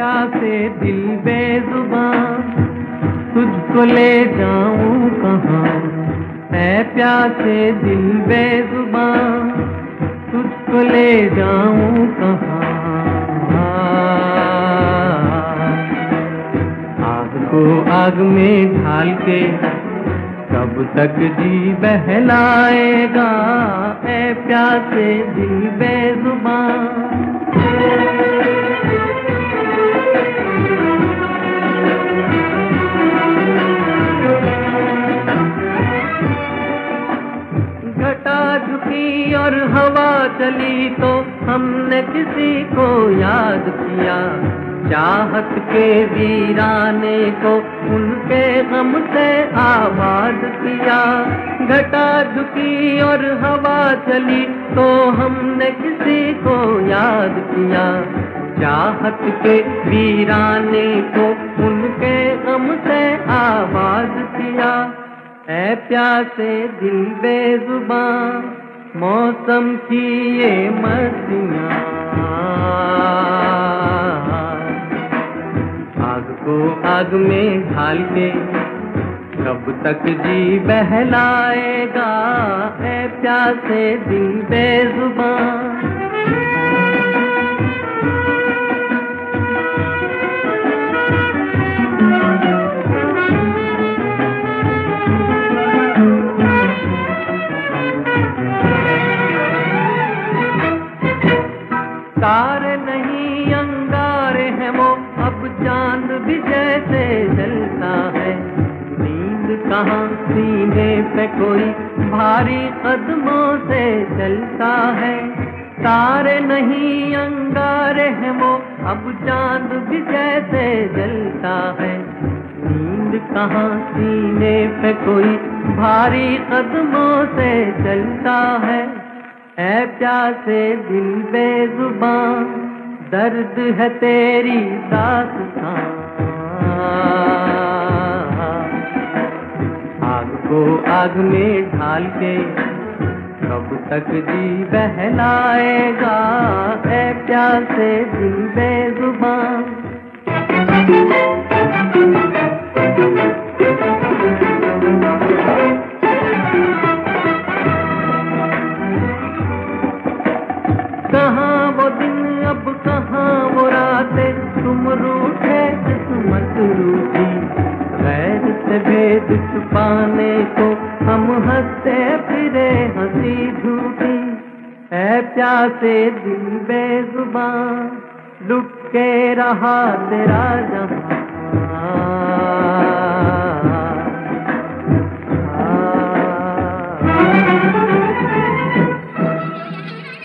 प्यासे दिल बेजुबान, तुझको ले जाऊँ कहाँ? है प्यासे दिल बेजुबान, तुझको ले जाऊँ कहाँ? आग को आग में ढाल के कब तक जी बहलाएगा? है प्यासे दिल बेजुबान। और हवा चली तो हमने किसी को याद किया। चाहत के वीराने को उनके गम से आबाद किया। घटा झुकी और हवा चली तो हमने किसी को याद किया। चाहत के वीराने को उनके गम से ऐ प्यासे दिल बेजुबान, मौसम की ये मस्तियाँ। आग को आग में ढाल के कब तक जी बहलाएगा, है प्यासे दिल बेजुबान। अब चाँद भी जैसे जलता है। नींद कहाँ सीने पे कोई भारी कदमों से चलता है। तारे नहीं, अंगारे हैं वो, अब चाँद भी जैसे जलता है। नींद कहाँ सीने पे कोई भारी कदमों से चलता है। है प्यासे दिल बेजुबान। दर्द है तेरी दास्तां आग को आग में ढाल के कब तक जी बहलाएगा? है प्यासे दिल बेजुबान। कहाँ वो दिन, अब कहाँ वो रातें? तुम रूठे किस्मत रूठी। गैर से भेद छुपाने को हम हँसते, फिरे हँसी झूठी। है प्यासे दिल बेजुबान, लुट के रहा तेरा जहाँ।